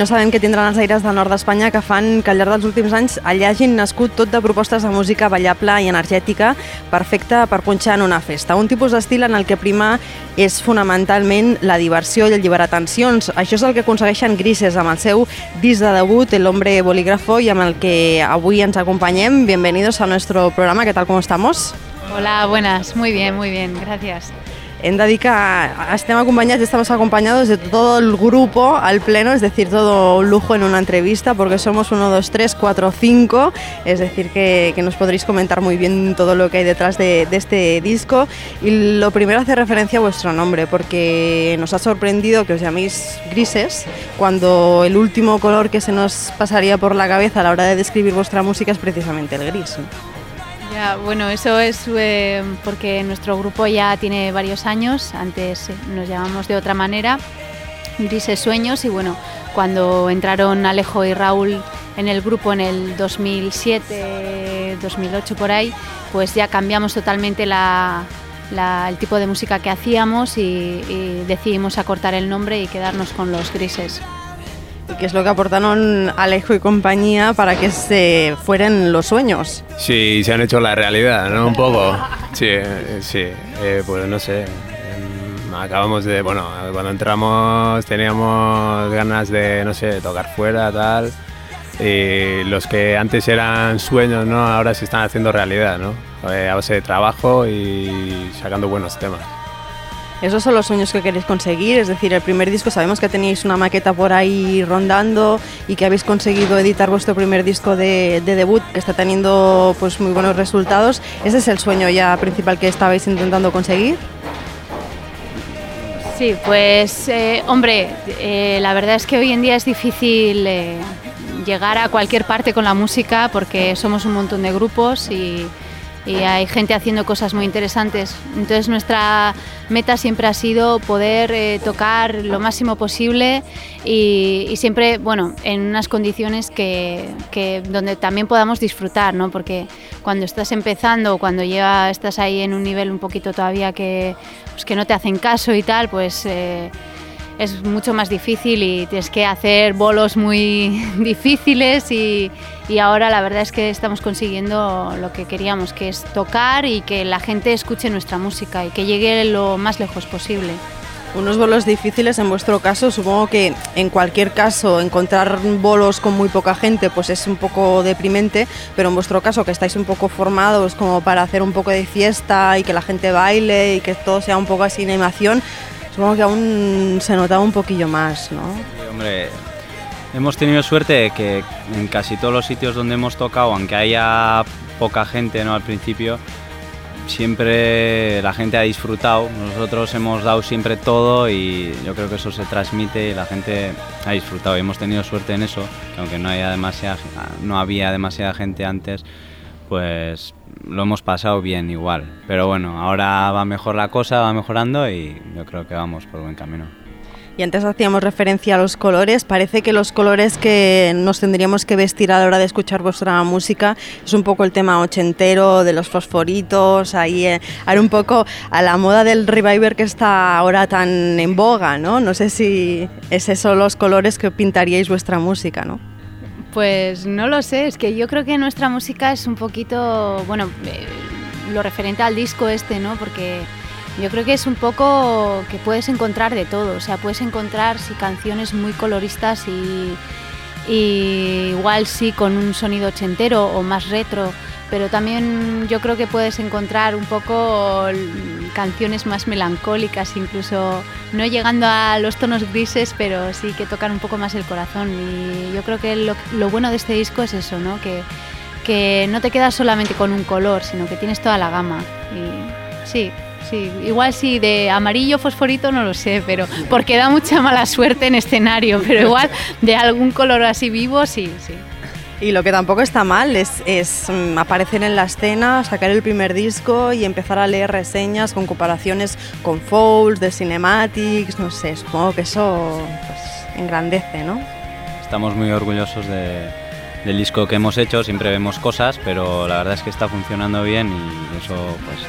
no sabem què tindran els aires del nord d'Espanya que fan que al llarg dels últims anys allà hagin nascut tot de propostes de música ballable i energètica perfecta per punxar en una festa. Un tipus d'estil en el que prima és fonamentalment la diversió i alliberar tensions. Això és el que aconsegueixen Grises amb el seu disc de debut, El hombre bolígrafo, i amb el que avui ens acompanyem. Bienvenidos a nuestro programa. ¿Qué tal? ¿Cómo estamos? Hola, buenas. Muy bien, muy bien. Gracias. Dir que estem acompañados, estamos acompañados de todo el grupo al pleno, es decir, todo lujo en una entrevista, porque somos 1, 2, 3, 4, 5, es decir, que, que nos podréis comentar muy bien todo lo que hay detrás de, de, este disco. Y lo primero hace referencia a vuestro nombre, porque nos ha sorprendido que os llaméis grises, cuando el último color que se nos pasaría por la cabeza a la hora de describir vuestra música es precisamente el gris. ¿no? Bueno, eso es eh, porque nuestro grupo ya tiene varios años, antes nos llamamos de otra manera, Grises Sueños, y bueno, cuando entraron Alejo y Raúl en el grupo en el 2007, 2008 por ahí, pues ya cambiamos totalmente el tipo de música que hacíamos y decidimos acortar el nombre y quedarnos con los grises. Que es lo que aportaron Alejo y compañía para que se fueran los sueños. Sí, se han hecho la realidad, ¿no? Un poco. Sí, sí, eh, pues no sé. Em, acabamos de, bueno, cuando entramos teníamos ganas de, no sé, tocar fuera, tal. Y los que antes eran sueños, ¿no? Ahora se están haciendo realidad, ¿no? Eh, a base de trabajo y sacando buenos temas. Esos son los sueños que queréis conseguir, es decir, el primer disco, sabemos que tenéis una maqueta por ahí rondando y que habéis conseguido editar vuestro primer disco de, de, debut, que está teniendo pues muy buenos resultados. ¿Ese es el sueño ya principal que estabais intentando conseguir? Sí, pues eh, hombre, eh, la verdad es que hoy en día es difícil eh, llegar a cualquier parte con la música porque somos un montón de grupos y y hay gente haciendo cosas muy interesantes. Entonces nuestra meta siempre ha sido poder eh, tocar lo máximo posible y, y, siempre, bueno, en unas condiciones que, que, donde también podamos disfrutar, ¿no? Porque cuando estás empezando, cuando ya estás ahí en un nivel un poquito todavía que, pues, que no te hacen caso y tal, pues... Eh, es mucho más difícil y tienes que hacer bolos muy difíciles y, y, ahora la verdad es que estamos consiguiendo lo que queríamos, que es tocar y que la gente escuche nuestra música y que llegue lo más lejos posible. Unos bolos difíciles en vuestro caso, supongo que en cualquier caso encontrar bolos con muy poca gente pues es un poco deprimente, pero en vuestro caso que estáis un poco formados como para hacer un poco de fiesta y que la gente baile y que todo sea un poco así animación, supongo que aún se notaba un poquillo más, ¿no? Sí, hombre, hemos tenido suerte de que en casi todos los sitios donde hemos tocado, aunque haya poca gente ¿no? al principio, siempre la gente ha disfrutado. Nosotros hemos dado siempre todo y yo creo que eso se transmite y la gente ha disfrutado. Y hemos tenido suerte en eso, que aunque no, haya demasiada, no había demasiada gente antes, pues lo hemos pasado bien igual. Pero bueno, ahora va mejor la cosa, va mejorando y yo creo que vamos por buen camino. Y antes hacíamos referencia a los colores. Parece que los colores que nos tendríamos que vestir a la hora de escuchar vuestra música es un poco el tema ochentero, de los fosforitos, ahí eh, un poco a la moda del reviver que está ahora tan en boga, ¿no? No sé si es eso los colores que pintaríais vuestra música, ¿no? Pues no lo sé, es que yo creo que nuestra música es un poquito, bueno, eh, lo referente al disco este, ¿no? Porque yo creo que es un poco que puedes encontrar de todo, o sea, puedes encontrar sí, canciones muy coloristas y, y igual sí con un sonido ochentero o más retro, pero también yo creo que puedes encontrar un poco canciones más melancólicas, incluso no llegando a los tonos grises, pero sí que tocan un poco más el corazón. Y yo creo que lo, lo bueno de este disco es eso, ¿no? Que, que no te quedas solamente con un color, sino que tienes toda la gama. Y sí, sí, igual sí, de amarillo fosforito no lo sé, pero porque da mucha mala suerte en escenario, pero igual de algún color así vivo, sí, sí. Y lo que tampoco está mal es, es, aparecer en la escena, sacar el primer disco y empezar a leer reseñas con comparaciones con Fouls, de Cinematics, no sé, supongo que eso pues, engrandece, ¿no? Estamos muy orgullosos de, del disco que hemos hecho, siempre vemos cosas, pero la verdad es que está funcionando bien y eso pues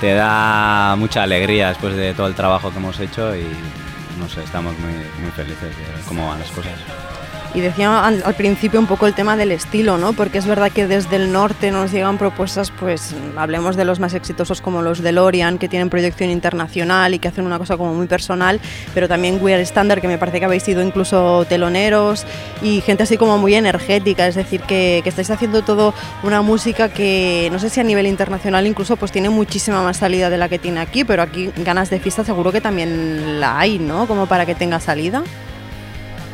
te da mucha alegría después de todo el trabajo que hemos hecho y no sé, estamos muy, muy felices de cómo van las cosas. Y decía al, principio un poco el tema del estilo, ¿no? Porque es verdad que desde el norte nos llegan propuestas, pues hablemos de los más exitosos como los de Lorian, que tienen proyección internacional y que hacen una cosa como muy personal, pero también We Are Standard, que me parece que habéis sido incluso teloneros y gente así como muy energética, es decir, que, que estáis haciendo todo una música que no sé si a nivel internacional incluso pues tiene muchísima más salida de la que tiene aquí, pero aquí ganas de fiesta seguro que también la hay, ¿no? Como para que tenga salida.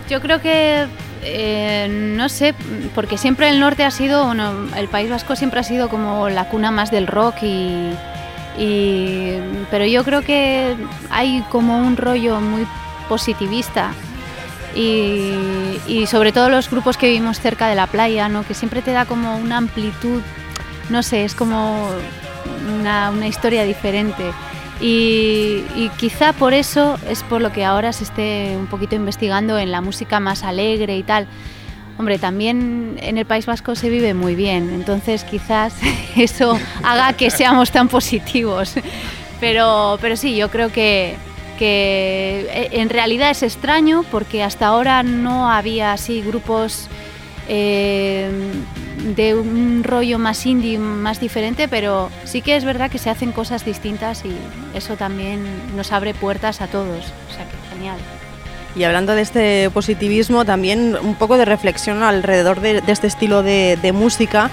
Yo creo que eh, no sé, porque siempre el norte ha sido, bueno, el País Vasco siempre ha sido como la cuna más del rock y, pero yo creo que hay como un rollo muy positivista y, sobre todo los grupos que vivimos cerca de la playa, ¿no? que siempre te da como una amplitud, no sé, es como una historia diferente. Y, quizá por eso es por lo que ahora se esté un poquito investigando en la música más alegre y tal. Hombre, también en el País Vasco se vive muy bien, entonces quizás eso haga que seamos tan positivos. Pero, pero sí, yo creo que, que eh, en realidad es extraño porque hasta ahora no había así grupos eh, de un rollo más indie, más diferente, pero sí que es verdad que se hacen cosas distintas y eso también nos abre puertas a todos. O sea, que genial. Y hablando de este positivismo, también un poco de reflexión alrededor de, este estilo de, música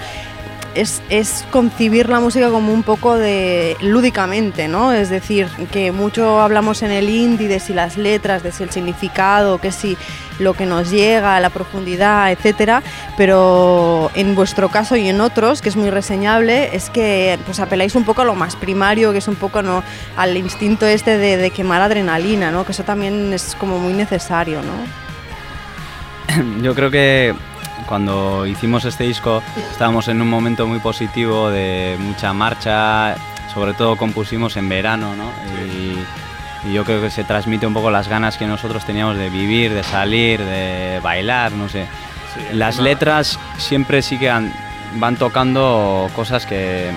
es, concibir la música como un poco de lúdicamente, ¿no? Es decir, que mucho hablamos en el indie de si las letras, de si el significado, que si lo que nos llega, la profundidad, etcétera, pero en vuestro caso y en otros, que es muy reseñable, es que pues apeláis un poco a lo más primario, que es un poco ¿no? al instinto este de, de quemar adrenalina, ¿no? Que eso también es como muy necesario, ¿no? Yo creo que cuando hicimos este disco estábamos en un momento muy positivo de mucha marcha, sobre todo compusimos en verano, ¿no? Y, yo creo que se transmite un poco las ganas que nosotros teníamos de vivir, de salir, de bailar, no sé. las letras siempre sí que van tocando cosas que,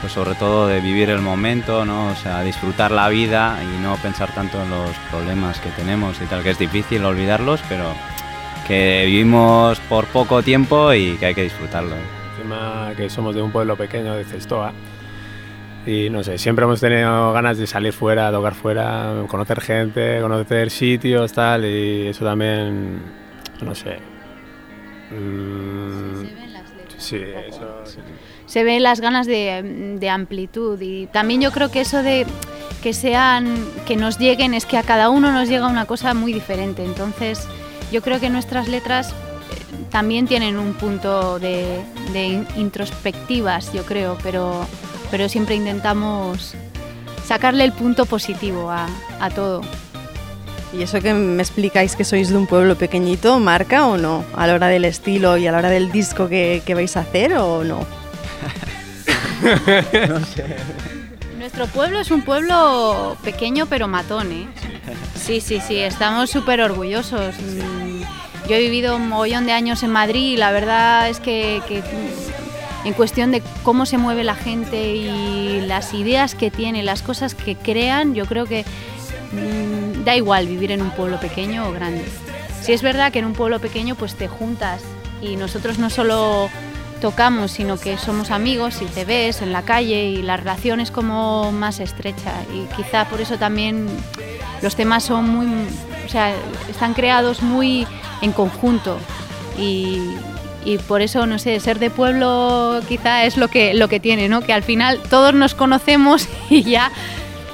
pues sobre todo de vivir el momento, ¿no? O sea, disfrutar la vida y no pensar tanto en los problemas que tenemos y tal, que es difícil olvidarlos, pero que vivimos por poco tiempo y que hay que disfrutarlo. Encima que somos de un pueblo pequeño de Cestoa y no sé, siempre hemos tenido ganas de salir fuera, tocar fuera, conocer gente, conocer sitios, tal, y eso también, no sé. Mm, sí, eso. Se ven las ganas de, de amplitud y también yo creo que eso de que sean, que nos lleguen, es que a cada uno nos llega una cosa muy diferente. Entonces, yo creo que nuestras letras eh, también tienen un punto de, introspectivas, yo creo, pero, pero siempre intentamos sacarle el punto positivo a, todo. ¿Y eso que me explicáis que sois de un pueblo pequeñito, marca o no? A la hora del estilo y a la hora del disco que, que vais a hacer o no? no sé. Nuestro pueblo es un pueblo pequeño pero matón, ¿eh? Sí, sí, sí, estamos súper orgullosos. Mm, yo he vivido un mogollón de años en Madrid y la verdad es que, en cuestión de cómo se mueve la gente y las ideas que tiene, las cosas que crean, yo creo que mm, da igual vivir en un pueblo pequeño o grande. Si es verdad que en un pueblo pequeño pues te juntas y nosotros no solo tocamos, sino que somos amigos y te ves en la calle y la relación es como más estrecha y quizá por eso también los temas son muy, o sea, están creados muy en conjunto y, por eso, no sé, ser de pueblo quizá es lo que, lo que tiene, ¿no? Que al final todos nos conocemos y ya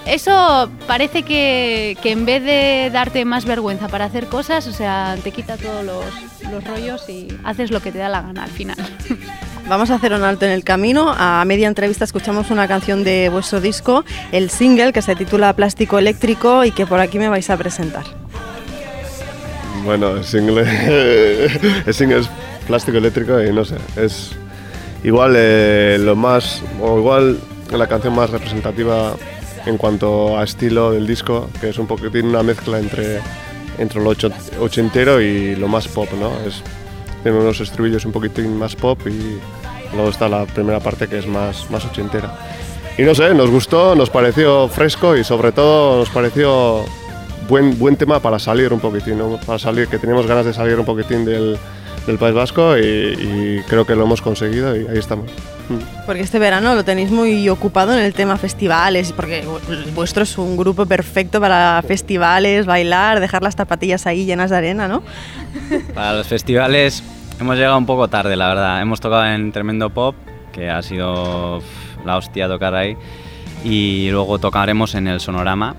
eso parece que, que, en vez de darte más vergüenza para hacer cosas, o sea, te quita todos los, los rollos y haces lo que te da la gana al final. Vamos a hacer un alto en el camino. A media entrevista escuchamos una canción de vuestro disco, el single que se titula Plástico Eléctrico y que por aquí me vais a presentar. Bueno, el single, es Plástico Eléctrico y no sé, es igual eh, lo más, o igual la canción más representativa en cuanto a estilo del disco, que es un tiene una mezcla entre, entre lo ochentero y lo más pop, ¿no? Es, tiene unos estribillos un poquitín más pop y luego está la primera parte que es más, más ochentera. Y no sé, nos gustó, nos pareció fresco y sobre todo nos pareció buen, buen tema para salir un poquitín, ¿no? para salir, que teníamos ganas de salir un poquitín del, del País Vasco y, y creo que lo hemos conseguido y ahí estamos. Mm. Porque este verano lo tenéis muy ocupado en el tema festivales, porque vu- vuestro es un grupo perfecto para festivales, bailar, dejar las zapatillas ahí llenas de arena, ¿no? Para los festivales hemos llegado un poco tarde, la verdad. Hemos tocado en Tremendo Pop, que ha sido la hostia tocar ahí. Y luego tocaremos en el Sonorama,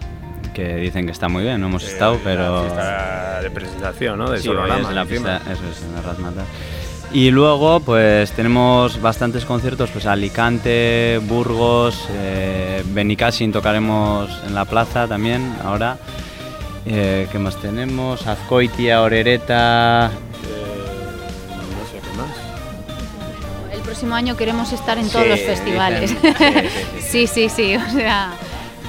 que dicen que está muy bien, no hemos estado, pero... La de presentación, ¿no? De Sí, Sonorama, es la pista, eso es, en la Razmataz. Y luego, pues tenemos bastantes conciertos, pues Alicante, Burgos, eh, Benicassin tocaremos en la plaza también ahora. Eh, ¿Qué más tenemos? Azcoitia, Orereta. Eh, no sé qué más. El próximo año queremos estar en Sí, todos los festivales. dicen, sí, sí, sí, sí, sí. O sea,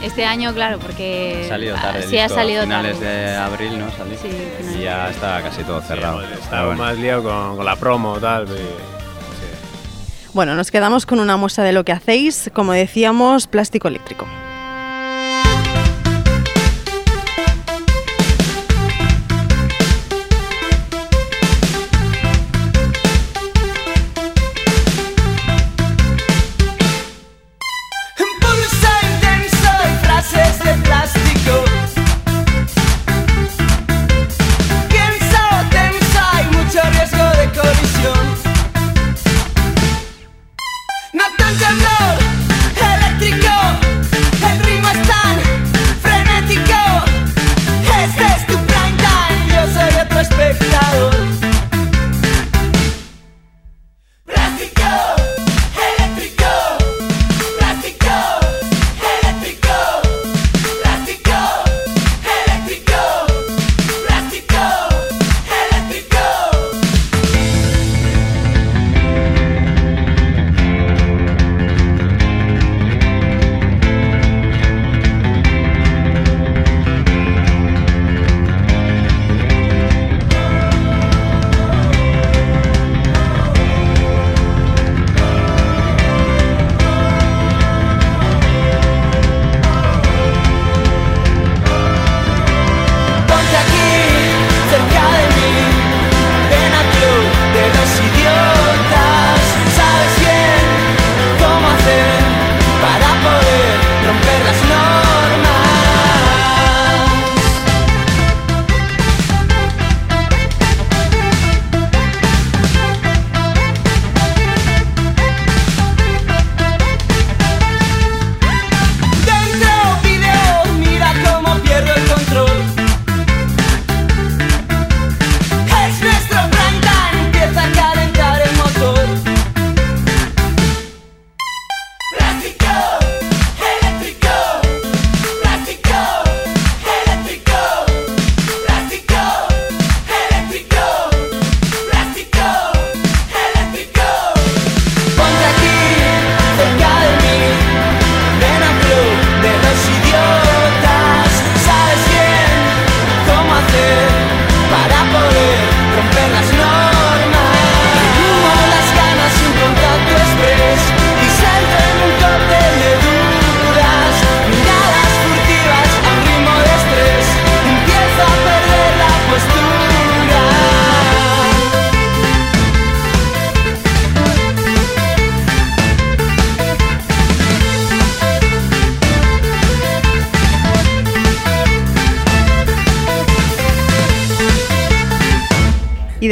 este año, claro, porque Ha salido tarde. sí ha salido finales tarde. de abril, ¿no? Salí. Sí, finales. y ya está casi todo cerrado. Sí, Estaba bueno. más liado con, con la promo tal. sí. Bueno, nos quedamos con una muestra de lo que hacéis, como decíamos, plástico eléctrico.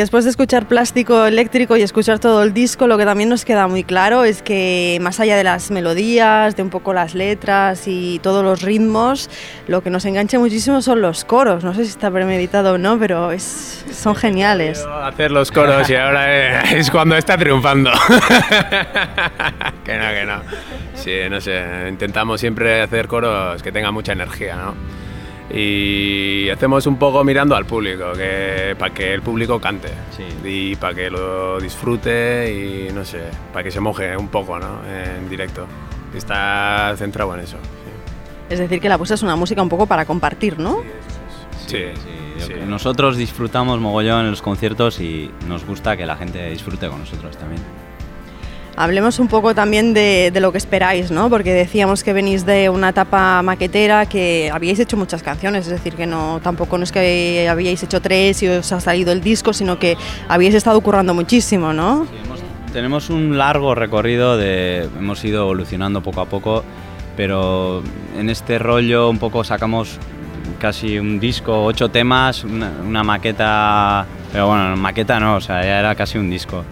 Después de escuchar plástico eléctrico y escuchar todo el disco, lo que también nos queda muy claro es que más allá de las melodías, de un poco las letras y todos los ritmos, lo que nos engancha muchísimo son los coros. No sé si está premeditado o no, pero son geniales. Hacer los coros y ahora es cuando está triunfando. que no, que no. Sí, no sé, intentamos siempre hacer coros que tengan mucha energía, ¿no? Y hacemos un poco mirando al público, que, para que el público cante Sí. y para que lo disfrute y no sé, para que se moje un poco, ¿no? En directo. Está centrado en eso. Es decir, que la puesta es una música un poco para compartir, ¿no? Sí, sí. creo- Nosotros disfrutamos mogollón en los conciertos y nos gusta que la gente disfrute con nosotros también. Hablemos un poco también de, de, lo que esperáis, ¿no? Porque decíamos que venís de una etapa maquetera, que habíais hecho muchas canciones, es decir, que no tampoco no es que habíais hecho tres y os ha salido el disco, sino que habíais estado currando muchísimo, ¿no? Sí, hemos, tenemos un largo recorrido, de, hemos ido evolucionando poco a poco, pero en este rollo un poco sacamos casi un disco, ocho temas, una, una maqueta, pero bueno, maqueta no, o sea, ya era casi un disco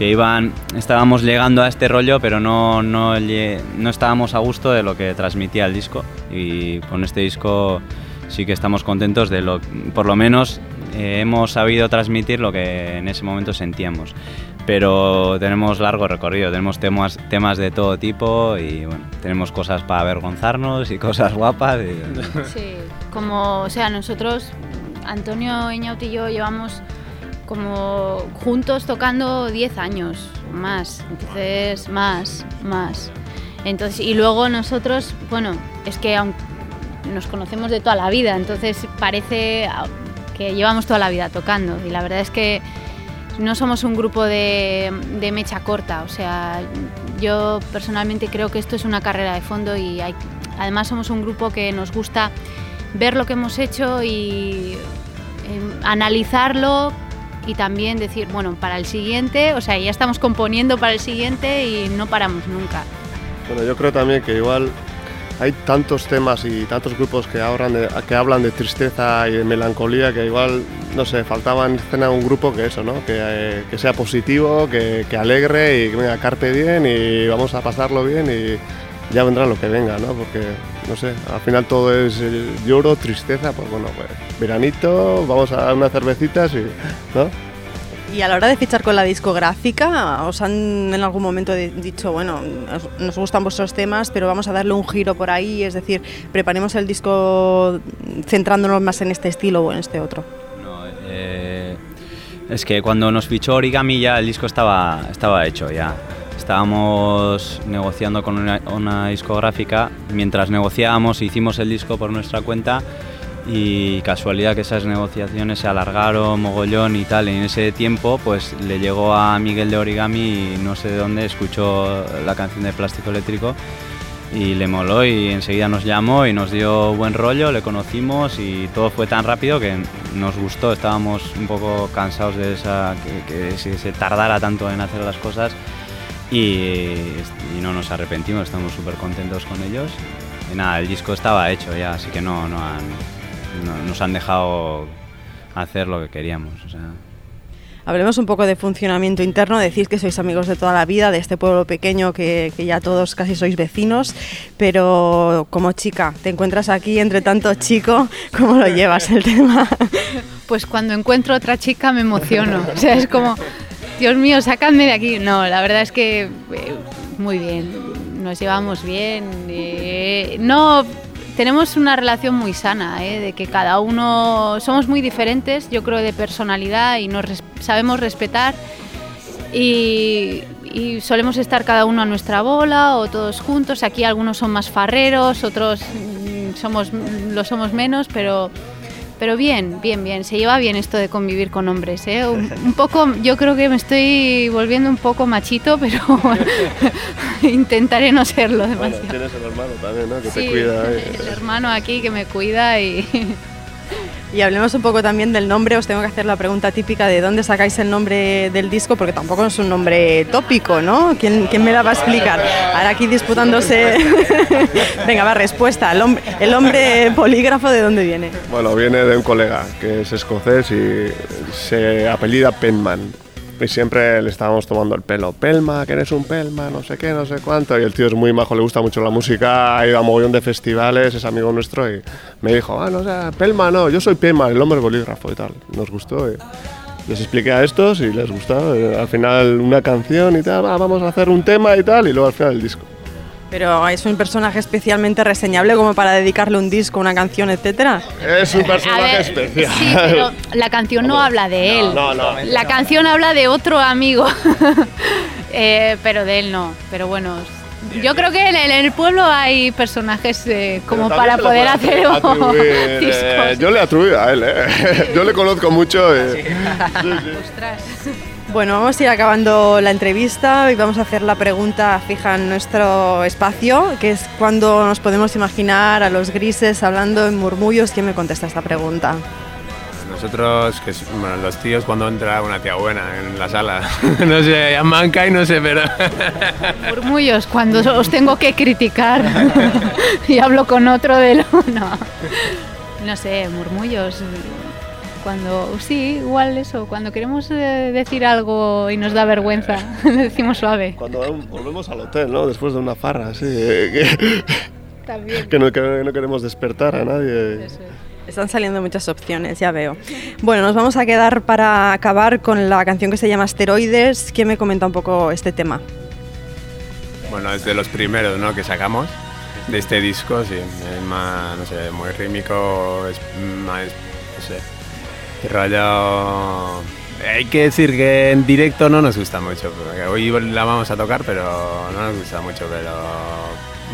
que iban, estábamos llegando a este rollo, pero no, no, no, estábamos a gusto de lo que transmitía el disco. Y con este disco sí que estamos contentos de lo, por lo menos eh, hemos sabido transmitir lo que en ese momento sentíamos. Pero tenemos largo recorrido, tenemos temas, temas de todo tipo y bueno, tenemos cosas para avergonzarnos y cosas guapas. Y... Sí, como, o sea, nosotros, Antonio Iñaut y yo llevamos como juntos tocando 10 años más, entonces más, más. Entonces, y luego nosotros, bueno, es que nos conocemos de toda la vida, entonces parece que llevamos toda la vida tocando y la verdad es que no somos un grupo de, mecha corta, o sea, yo personalmente creo que esto es una carrera de fondo y además somos un grupo que nos gusta ver lo que hemos hecho y eh, analizarlo y también decir, bueno, para el siguiente, o sea, ya estamos componiendo para el siguiente y no paramos nunca. Bueno, yo creo también que igual hay tantos temas y tantos grupos que, de, que hablan de tristeza y de melancolía que igual, no sé, faltaba en escena un grupo que eso, ¿no? Que, eh, que sea positivo, que, que, alegre y que venga, carpe bien y vamos a pasarlo bien y ya vendrá lo que venga, ¿no? Porque, no sé, al final todo es lloro, tristeza, pues bueno, pues veranito, vamos a dar unas cervecitas y, ¿no? Y a la hora de fichar con la discográfica, ¿os han en algún momento dicho, bueno, nos gustan vuestros temas, pero vamos a darle un giro por ahí? Es decir, preparemos el disco centrándonos más en este estilo o en este otro. No, eh, es que cuando nos fichó Origami ya el disco estaba, estaba hecho ya estábamos negociando con una, una, discográfica, mientras negociábamos hicimos el disco por nuestra cuenta y casualidad que esas negociaciones se alargaron mogollón y tal, y en ese tiempo pues le llegó a Miguel de Origami y no sé de dónde escuchó la canción de Plástico Eléctrico y le moló y enseguida nos llamó y nos dio buen rollo, le conocimos y todo fue tan rápido que nos gustó, estábamos un poco cansados de esa, que, que se tardara tanto en hacer las cosas y, y no nos arrepentimos, estamos súper contentos con ellos. Y nada, el disco estaba hecho ya, así que no, no, han, no nos han dejado hacer lo que queríamos. O sea. Hablemos un poco de funcionamiento interno. Decís que sois amigos de toda la vida, de este pueblo pequeño que, que, ya todos casi sois vecinos, pero como chica, te encuentras aquí entre tanto chico, ¿cómo lo llevas el tema? Pues cuando encuentro otra chica me emociono. O sea, es como, Dios mío, sácame de aquí. No, la verdad es que eh, muy bien, nos llevamos bien. Eh, no, tenemos una relación muy sana, eh, de que cada uno somos muy diferentes, yo creo, de personalidad y nos sabemos respetar. Y, y, solemos estar cada uno a nuestra bola o todos juntos. Aquí algunos son más farreros, otros mm, somos, lo somos menos, pero pero bien, bien, bien. Se lleva bien esto de convivir con hombres. ¿eh? Un, un, poco, yo creo que me estoy volviendo un poco machito, pero intentaré no serlo demasiado. Bueno, tienes el hermano también, ¿no? Que sí, te cuida. ¿eh? El hermano aquí que me cuida y. Y hablemos un poco también del nombre. Os tengo que hacer la pregunta típica de dónde sacáis el nombre del disco, porque tampoco es un nombre tópico, ¿no? ¿Quién, quién me la va a explicar? Ahora aquí disputándose. Venga, va, respuesta. El hombre, el hombre polígrafo, ¿de dónde viene? Bueno, viene de un colega que es escocés y se apellida Penman. Y siempre le estábamos tomando el pelo. Pelma, que eres un Pelma, no sé qué, no sé cuánto. Y el tío es muy majo, le gusta mucho la música, ha ido a mogollón de festivales, es amigo nuestro. Y me dijo, ah, no, Pelma no, yo soy Pelma, el hombre bolígrafo y tal. Nos gustó. Les expliqué a estos y les gustó. Al final, una canción y tal, ah, vamos a hacer un tema y tal. Y luego al final el disco. Pero es un personaje especialmente reseñable como para dedicarle un disco, una canción, etcétera. Es un personaje ver, especial. Sí, pero la canción no habla de él. No, no, no. La canción habla de otro amigo. eh, pero de él no. Pero bueno, Yo creo que en el, en el pueblo hay personajes eh, como para poder hacer atribuir, eh, discos. yo le atribuyo a él, ¿eh? yo le conozco mucho. eh. Ostras. Bueno, vamos a ir acabando la entrevista y vamos a hacer la pregunta fija en nuestro espacio, que es cuando nos podemos imaginar a los grises hablando en murmullos. ¿Quién me contesta esta pregunta? Nosotros, que bueno, los tíos cuando entra una tía buena en la sala, no sé, ya manca y no sé, pero Murmullos, cuando os tengo que criticar y hablo con otro de lo... No, no sé, murmullos. Cuando, sí, igual eso, cuando queremos eh, decir algo y nos da vergüenza, decimos suave. Cuando volvemos al hotel, ¿no? Después de una farra, así. eh, que, También. que no, que no queremos despertar a nadie. Eso es. Están saliendo muchas opciones, ya veo. Bueno, nos vamos a quedar para acabar con la canción que se llama Asteroides. ¿Quién me comenta un poco este tema? bueno, es de los primeros ¿no? que sacamos de este disco, sí, es más, no sé, muy rítmico, es más, no sé, rollo... Hay que decir que en directo no nos gusta mucho, porque hoy la vamos a tocar, pero no nos gusta mucho, pero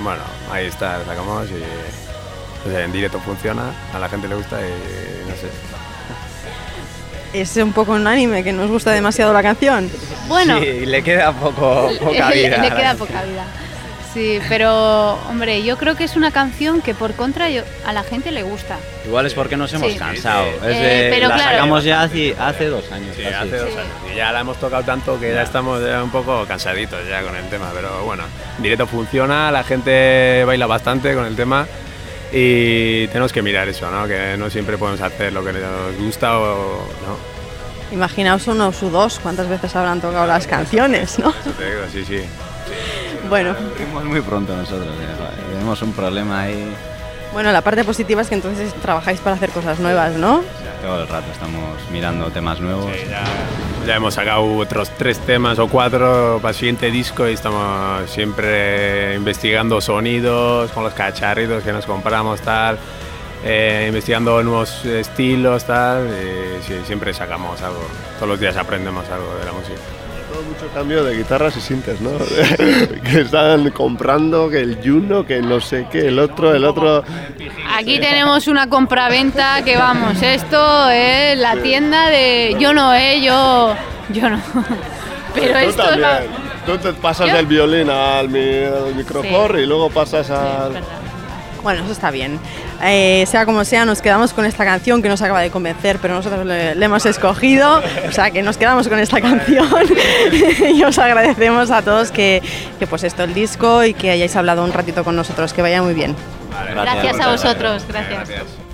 bueno, ahí está, la sacamos y en directo funciona, a la gente le gusta y no sé. Es un poco unánime que nos gusta demasiado la canción. Bueno, Sí, le queda poco, poca vida. le queda poca vida. Sí, pero hombre, yo creo que es una canción que por contra yo- a la gente le gusta. Igual es porque nos hemos Sí. cansado. Sí, Es Eh, de- pero la claro. sacamos ya hace, hace dos años. Sí, casi. hace dos años. Y ya la hemos tocado tanto que ya estamos ya un poco cansaditos ya con el tema. Pero bueno, en directo funciona, la gente baila bastante con el tema y tenemos que mirar eso, ¿no? Que no siempre podemos hacer lo que nos gusta o no. Imaginaos uno o dos, cuántas veces habrán tocado las canciones, ¿no? Eso te digo, sí, sí. Bueno, muy pronto nosotros. eh, Tenemos un problema ahí. bueno, la parte positiva es que entonces trabajáis para hacer cosas nuevas, ¿no? Todo el rato estamos mirando temas nuevos. Sí, ya, ya hemos sacado otros tres temas o cuatro para el siguiente disco y estamos siempre investigando sonidos con los cacharritos que nos compramos, tal, eh, investigando nuevos estilos, tal, y sí, siempre sacamos algo. Todos los días aprendemos algo de la música. Mucho cambio de guitarras y sintes, ¿no? que están comprando, que el Juno, que no sé qué, el otro, el otro. Aquí tenemos una compraventa que vamos, esto es la tienda de yo no, eh, yo yo no. Pero esto es también. la- Tú te pasas ¿Yo? del violín al, mi, al micrófono Sí. y luego pasas al. Bueno, eso está bien. Eh, sea como sea, nos quedamos con esta canción que nos acaba de convencer, pero nosotros le, le hemos escogido, o sea que nos quedamos con esta canción y os agradecemos a todos que, que pues esto, el disco y que hayáis hablado un ratito con nosotros, que vaya muy bien. Vale. Gracias a muchas vosotros, gracias. gracias.